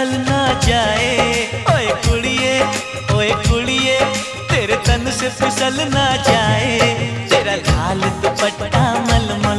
निकल ना जाए। ओए कुड़िए ओए कुड़िए, तेरे तन से फिसल ना जाए। तेरा लाल दुपट्टा मलमा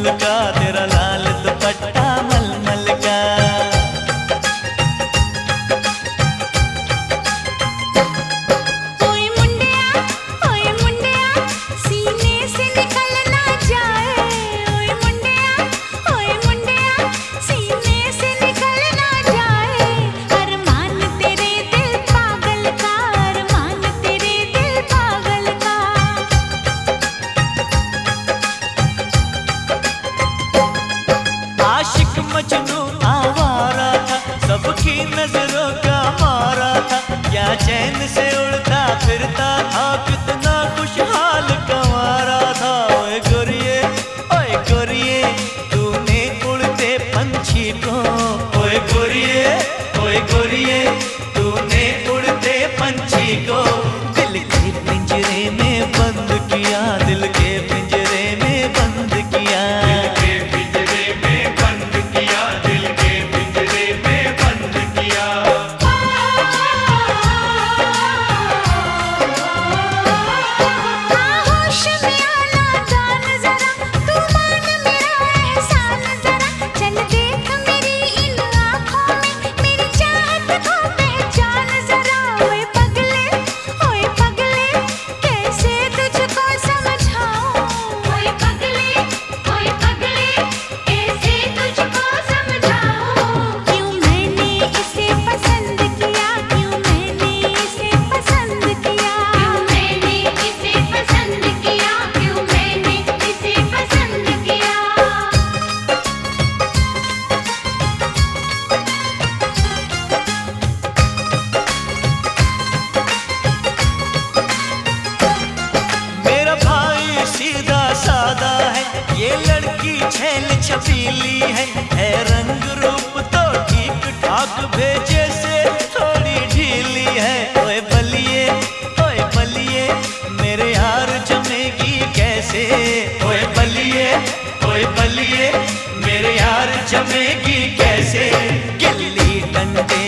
है है रंग रूप तो ठीक ठाक भेजे से थोड़ी ढीली है। ओए बलिए ओए बलिए, मेरे यार जमेगी कैसे? ओए बलिए ओए बलिए, मेरे यार जमेगी कैसे? गिल्ली डंडे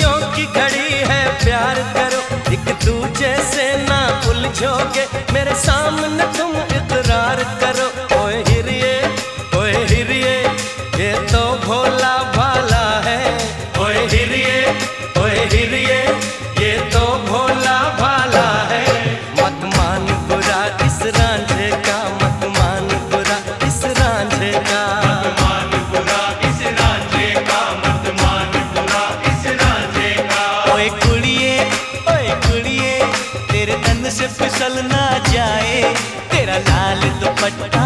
खुशियों की घड़ी है, प्यार करो। एक दूजे से ना उलझोगे। मेरे सामने तुम इकरार करो। तेरा लाल दुपट्टा